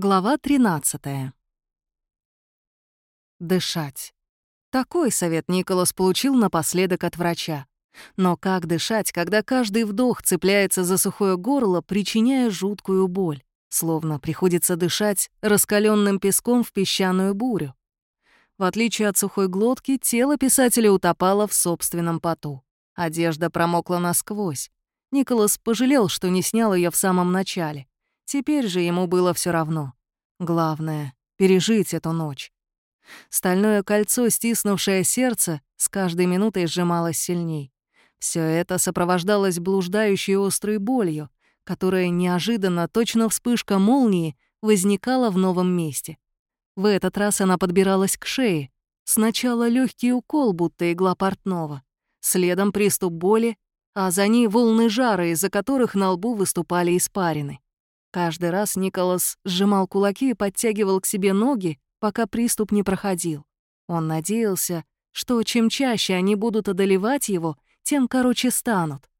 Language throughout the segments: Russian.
Глава 13. Дышать. Такой совет Николас получил напоследок от врача. Но как дышать, когда каждый вдох цепляется за сухое горло, причиняя жуткую боль, словно приходится дышать раскаленным песком в песчаную бурю? В отличие от сухой глотки, тело писателя утопало в собственном поту. Одежда промокла насквозь. Николас пожалел, что не снял ее в самом начале. Теперь же ему было все равно. Главное — пережить эту ночь. Стальное кольцо, стиснувшее сердце, с каждой минутой сжималось сильней. Все это сопровождалось блуждающей острой болью, которая неожиданно, точно вспышка молнии, возникала в новом месте. В этот раз она подбиралась к шее. Сначала легкий укол, будто игла портного. Следом приступ боли, а за ней волны жара, из-за которых на лбу выступали испарины. Каждый раз Николас сжимал кулаки и подтягивал к себе ноги, пока приступ не проходил. Он надеялся, что чем чаще они будут одолевать его, тем короче станут.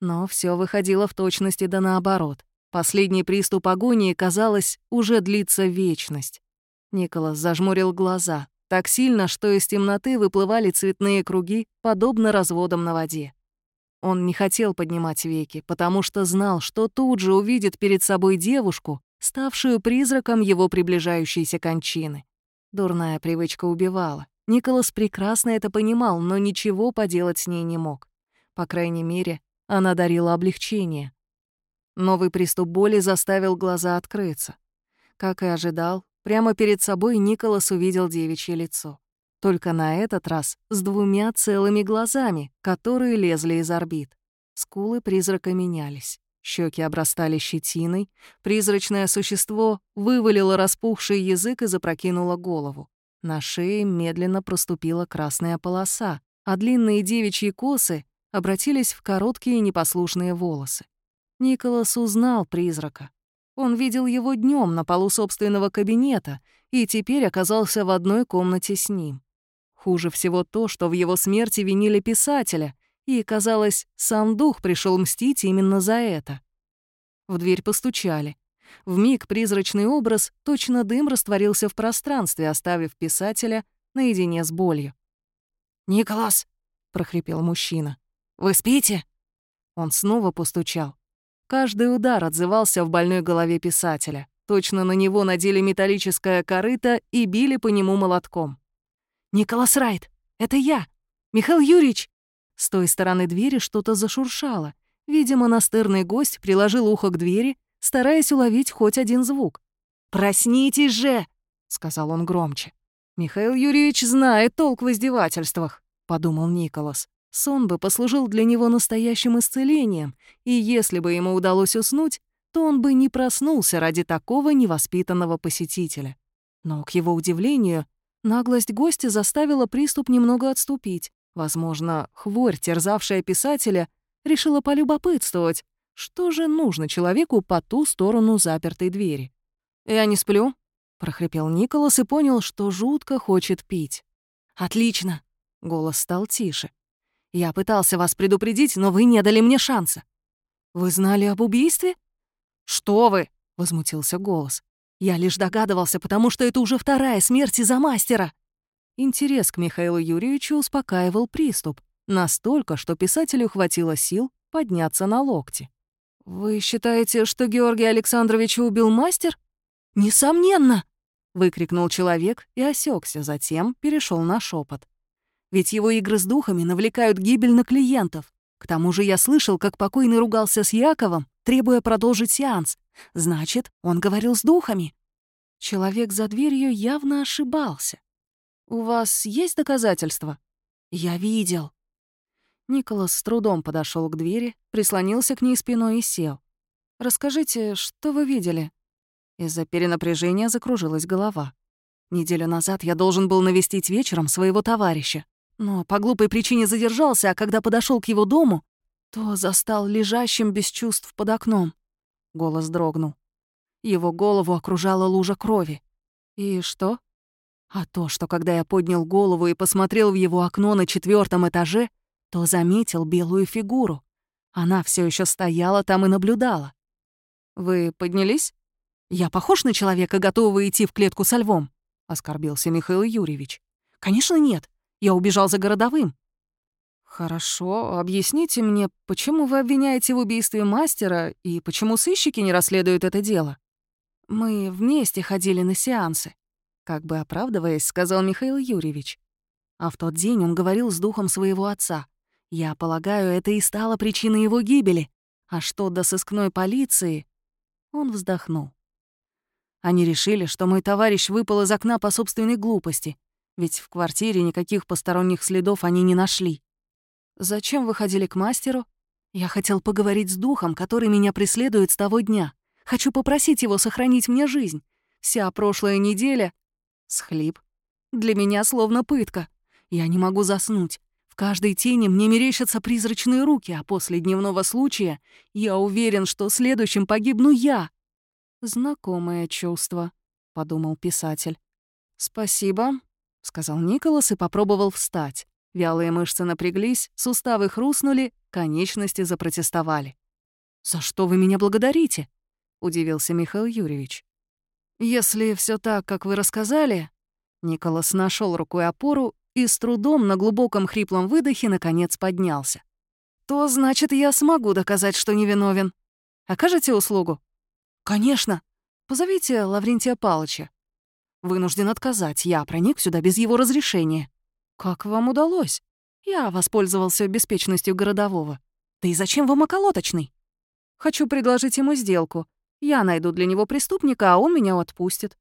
Но все выходило в точности да наоборот. Последний приступ агонии, казалось, уже длится вечность. Николас зажмурил глаза так сильно, что из темноты выплывали цветные круги, подобно разводам на воде. Он не хотел поднимать веки, потому что знал, что тут же увидит перед собой девушку, ставшую призраком его приближающейся кончины. Дурная привычка убивала. Николас прекрасно это понимал, но ничего поделать с ней не мог. По крайней мере, она дарила облегчение. Новый приступ боли заставил глаза открыться. Как и ожидал, прямо перед собой Николас увидел девичье лицо. Только на этот раз с двумя целыми глазами, которые лезли из орбит. Скулы призрака менялись. Щеки обрастали щетиной, призрачное существо вывалило распухший язык и запрокинуло голову. На шее медленно проступила красная полоса, а длинные девичьи косы обратились в короткие непослушные волосы. Николас узнал призрака. Он видел его днем на полу собственного кабинета и теперь оказался в одной комнате с ним. Хуже всего то, что в его смерти винили писателя, и, казалось, сам дух пришел мстить именно за это. В дверь постучали. В миг призрачный образ, точно дым, растворился в пространстве, оставив писателя наедине с болью. «Николас!» — прохрипел мужчина. «Вы спите?» Он снова постучал. Каждый удар отзывался в больной голове писателя. Точно на него надели металлическое корыто и били по нему молотком. «Николас Райт, это я! Михаил Юрьевич!» С той стороны двери что-то зашуршало. Видимо, монастырный гость приложил ухо к двери, стараясь уловить хоть один звук. «Проснитесь же!» — сказал он громче. «Михаил Юрьевич знает толк в издевательствах», — подумал Николас. Сон бы послужил для него настоящим исцелением, и если бы ему удалось уснуть, то он бы не проснулся ради такого невоспитанного посетителя. Но, к его удивлению, Наглость гостя заставила приступ немного отступить. Возможно, хворь, терзавшая писателя, решила полюбопытствовать, что же нужно человеку по ту сторону запертой двери. «Я не сплю», — прохрипел Николас и понял, что жутко хочет пить. «Отлично», — голос стал тише. «Я пытался вас предупредить, но вы не дали мне шанса». «Вы знали об убийстве?» «Что вы?» — возмутился голос. Я лишь догадывался, потому что это уже вторая смерть из-за мастера. Интерес к Михаилу Юрьевичу успокаивал приступ, настолько, что писателю хватило сил подняться на локти. «Вы считаете, что Георгий Александрович убил мастер?» «Несомненно!» — выкрикнул человек и осекся, затем перешел на шепот. «Ведь его игры с духами навлекают гибель на клиентов. К тому же я слышал, как покойный ругался с Яковом, требуя продолжить сеанс. Значит, он говорил с духами. Человек за дверью явно ошибался. «У вас есть доказательства?» «Я видел». Николас с трудом подошел к двери, прислонился к ней спиной и сел. «Расскажите, что вы видели?» Из-за перенапряжения закружилась голова. Неделю назад я должен был навестить вечером своего товарища, но по глупой причине задержался, а когда подошел к его дому, то застал лежащим без чувств под окном. Голос дрогнул. Его голову окружала лужа крови. И что? А то, что когда я поднял голову и посмотрел в его окно на четвертом этаже, то заметил белую фигуру. Она все еще стояла там и наблюдала. «Вы поднялись?» «Я похож на человека, готового идти в клетку со львом?» — оскорбился Михаил Юрьевич. «Конечно нет. Я убежал за городовым». «Хорошо, объясните мне, почему вы обвиняете в убийстве мастера и почему сыщики не расследуют это дело?» «Мы вместе ходили на сеансы», — как бы оправдываясь, сказал Михаил Юрьевич. А в тот день он говорил с духом своего отца. «Я полагаю, это и стало причиной его гибели. А что до сыскной полиции?» Он вздохнул. Они решили, что мой товарищ выпал из окна по собственной глупости, ведь в квартире никаких посторонних следов они не нашли. «Зачем вы ходили к мастеру?» «Я хотел поговорить с духом, который меня преследует с того дня. Хочу попросить его сохранить мне жизнь. Вся прошлая неделя...» Схлип. «Для меня словно пытка. Я не могу заснуть. В каждой тени мне мерещатся призрачные руки, а после дневного случая я уверен, что следующим погибну я». «Знакомое чувство», — подумал писатель. «Спасибо», — сказал Николас и попробовал встать. Вялые мышцы напряглись, суставы хрустнули, конечности запротестовали. «За что вы меня благодарите?» — удивился Михаил Юрьевич. «Если все так, как вы рассказали...» Николас нашел рукой опору и с трудом на глубоком хриплом выдохе наконец поднялся. «То значит, я смогу доказать, что невиновен. Окажете услугу?» «Конечно. Позовите Лаврентия Палыча». «Вынужден отказать. Я проник сюда без его разрешения». «Как вам удалось?» «Я воспользовался беспечностью городового». «Да и зачем вам околоточный?» «Хочу предложить ему сделку. Я найду для него преступника, а он меня отпустит».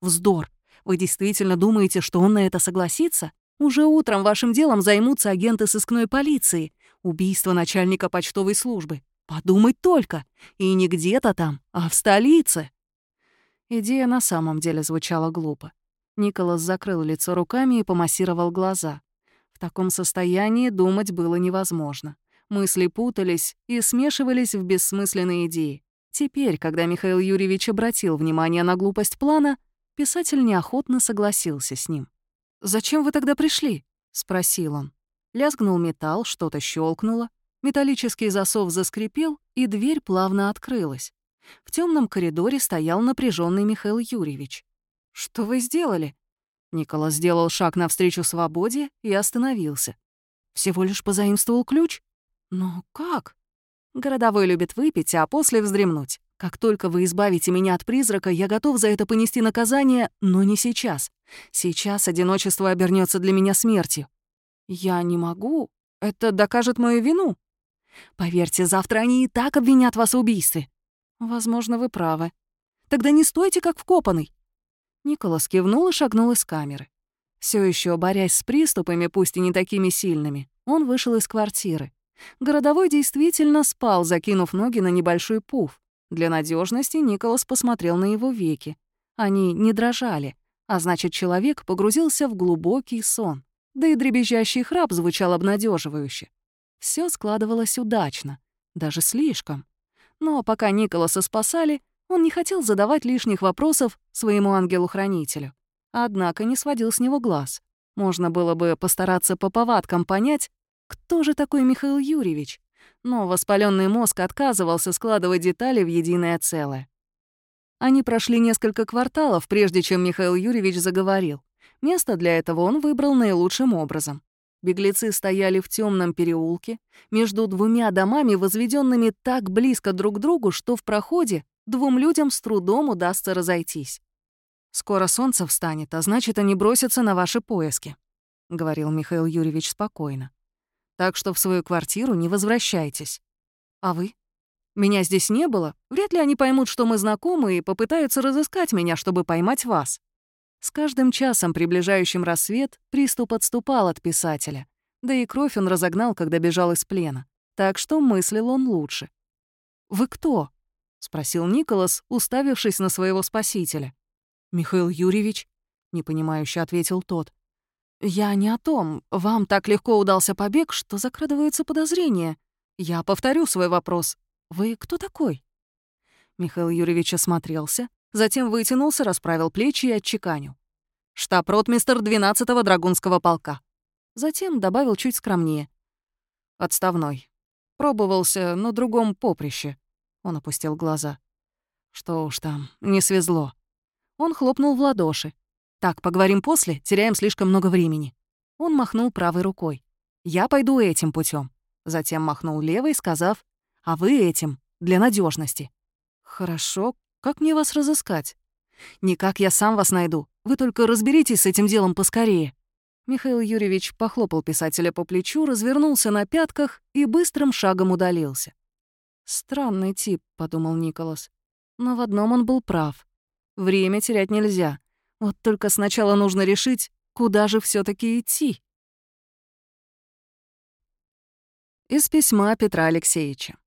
«Вздор. Вы действительно думаете, что он на это согласится? Уже утром вашим делом займутся агенты сыскной полиции. Убийство начальника почтовой службы. Подумать только. И не где-то там, а в столице». Идея на самом деле звучала глупо. Николас закрыл лицо руками и помассировал глаза. В таком состоянии думать было невозможно. Мысли путались и смешивались в бессмысленные идеи. Теперь, когда Михаил Юрьевич обратил внимание на глупость плана, писатель неохотно согласился с ним. «Зачем вы тогда пришли?» — спросил он. Лязгнул металл, что-то щелкнуло, металлический засов заскрипел, и дверь плавно открылась. В темном коридоре стоял напряженный Михаил Юрьевич. «Что вы сделали?» Николас сделал шаг навстречу свободе и остановился. «Всего лишь позаимствовал ключ? Но как?» «Городовой любит выпить, а после вздремнуть. Как только вы избавите меня от призрака, я готов за это понести наказание, но не сейчас. Сейчас одиночество обернется для меня смертью. Я не могу. Это докажет мою вину. Поверьте, завтра они и так обвинят вас в убийстве. Возможно, вы правы. Тогда не стойте, как вкопанный. Николас кивнул и шагнул из камеры. Все еще борясь с приступами, пусть и не такими сильными, он вышел из квартиры. Городовой действительно спал, закинув ноги на небольшой пуф. Для надежности Николас посмотрел на его веки. Они не дрожали, а значит, человек погрузился в глубокий сон. Да и дребезжащий храп звучал обнадеживающе. Все складывалось удачно, даже слишком. Но пока Николаса спасали, он не хотел задавать лишних вопросов своему ангелу-хранителю. Однако не сводил с него глаз. Можно было бы постараться по повадкам понять, кто же такой Михаил Юрьевич. Но воспаленный мозг отказывался складывать детали в единое целое. Они прошли несколько кварталов, прежде чем Михаил Юрьевич заговорил. Место для этого он выбрал наилучшим образом. Беглецы стояли в темном переулке, между двумя домами, возведенными так близко друг к другу, что в проходе двум людям с трудом удастся разойтись. «Скоро солнце встанет, а значит, они бросятся на ваши поиски», — говорил Михаил Юрьевич спокойно. «Так что в свою квартиру не возвращайтесь. А вы? Меня здесь не было. Вряд ли они поймут, что мы знакомы, и попытаются разыскать меня, чтобы поймать вас». С каждым часом, приближающим рассвет, приступ отступал от писателя. Да и кровь он разогнал, когда бежал из плена. Так что мыслил он лучше. «Вы кто?» — спросил Николас, уставившись на своего спасителя. «Михаил Юрьевич?» — непонимающе ответил тот. «Я не о том. Вам так легко удался побег, что закрадываются подозрения. Я повторю свой вопрос. Вы кто такой?» Михаил Юрьевич осмотрелся, затем вытянулся, расправил плечи и отчеканил. «Штаб-ротмистер 12-го драгунского полка». Затем добавил чуть скромнее. «Отставной. Пробовался на другом поприще. Он опустил глаза. Что уж там, не свезло. Он хлопнул в ладоши. «Так, поговорим после, теряем слишком много времени». Он махнул правой рукой. «Я пойду этим путем. Затем махнул левой, сказав, «А вы этим, для надежности. «Хорошо, как мне вас разыскать?» «Никак я сам вас найду. Вы только разберитесь с этим делом поскорее». Михаил Юрьевич похлопал писателя по плечу, развернулся на пятках и быстрым шагом удалился. «Странный тип», — подумал Николас. Но в одном он был прав. Время терять нельзя. Вот только сначала нужно решить, куда же все таки идти. Из письма Петра Алексеевича.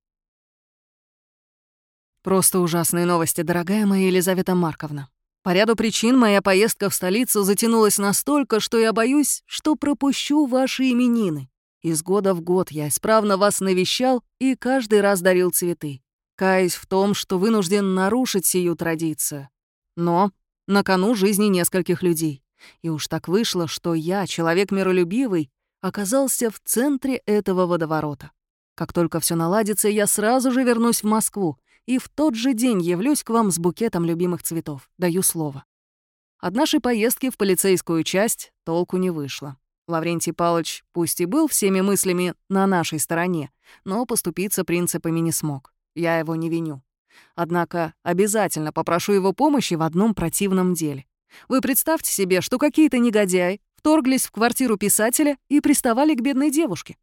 Просто ужасные новости, дорогая моя Елизавета Марковна. По ряду причин моя поездка в столицу затянулась настолько, что я боюсь, что пропущу ваши именины. Из года в год я исправно вас навещал и каждый раз дарил цветы. Каюсь в том, что вынужден нарушить сию традицию. Но на кону жизни нескольких людей. И уж так вышло, что я, человек миролюбивый, оказался в центре этого водоворота. Как только все наладится, я сразу же вернусь в Москву и в тот же день явлюсь к вам с букетом любимых цветов, даю слово. От нашей поездки в полицейскую часть толку не вышло. Лаврентий Палыч пусть и был всеми мыслями на нашей стороне, но поступиться принципами не смог. Я его не виню. Однако обязательно попрошу его помощи в одном противном деле. Вы представьте себе, что какие-то негодяи вторглись в квартиру писателя и приставали к бедной девушке.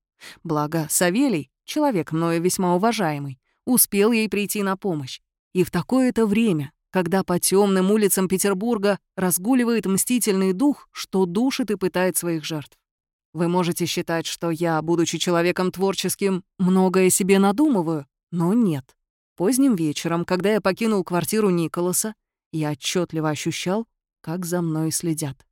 Благо, Савелий, человек мною весьма уважаемый, успел ей прийти на помощь. И в такое-то время, когда по темным улицам Петербурга разгуливает мстительный дух, что душит и пытает своих жертв. Вы можете считать, что я, будучи человеком творческим, многое себе надумываю, но нет. Поздним вечером, когда я покинул квартиру Николаса, я отчетливо ощущал, как за мной следят.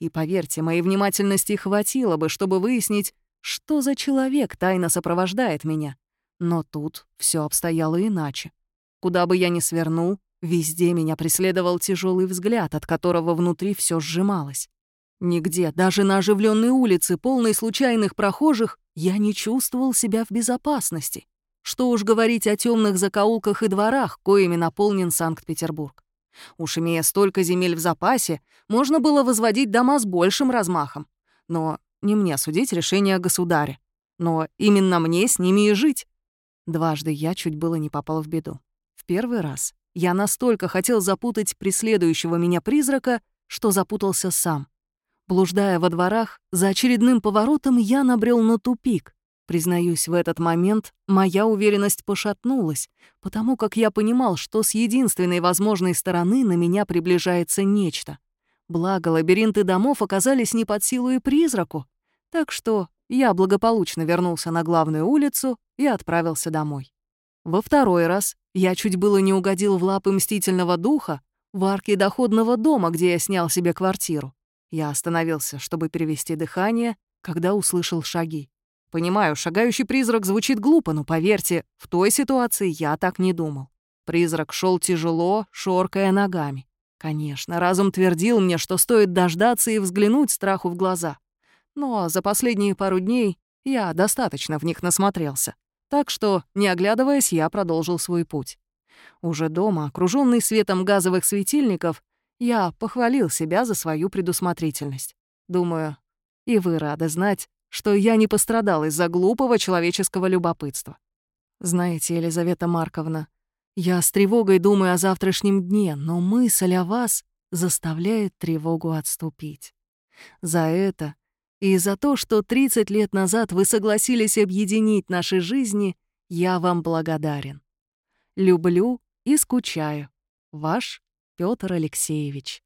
И поверьте, моей внимательности хватило бы, чтобы выяснить, что за человек тайно сопровождает меня. Но тут все обстояло иначе. Куда бы я ни свернул, везде меня преследовал тяжелый взгляд, от которого внутри все сжималось. Нигде, даже на оживленной улице, полной случайных прохожих, я не чувствовал себя в безопасности. Что уж говорить о темных закоулках и дворах, коими наполнен Санкт-Петербург. Уж имея столько земель в запасе, можно было возводить дома с большим размахом. Но не мне судить решение государя. Но именно мне с ними и жить. Дважды я чуть было не попал в беду. В первый раз я настолько хотел запутать преследующего меня призрака, что запутался сам. Блуждая во дворах, за очередным поворотом я набрел на тупик. Признаюсь, в этот момент моя уверенность пошатнулась, потому как я понимал, что с единственной возможной стороны на меня приближается нечто. Благо, лабиринты домов оказались не под силу и призраку, так что я благополучно вернулся на главную улицу и отправился домой. Во второй раз я чуть было не угодил в лапы мстительного духа в арке доходного дома, где я снял себе квартиру. Я остановился, чтобы перевести дыхание, когда услышал шаги. Понимаю, шагающий призрак звучит глупо, но поверьте, в той ситуации я так не думал. Призрак шел тяжело, шоркая ногами. Конечно, разум твердил мне, что стоит дождаться и взглянуть страху в глаза. Но за последние пару дней я достаточно в них насмотрелся. Так что, не оглядываясь, я продолжил свой путь. Уже дома, окруженный светом газовых светильников, я похвалил себя за свою предусмотрительность. Думаю, и вы рады знать, что я не пострадал из-за глупого человеческого любопытства. Знаете, Елизавета Марковна, я с тревогой думаю о завтрашнем дне, но мысль о вас заставляет тревогу отступить. За это и за то, что 30 лет назад вы согласились объединить наши жизни, я вам благодарен. Люблю и скучаю. Ваш Петр Алексеевич.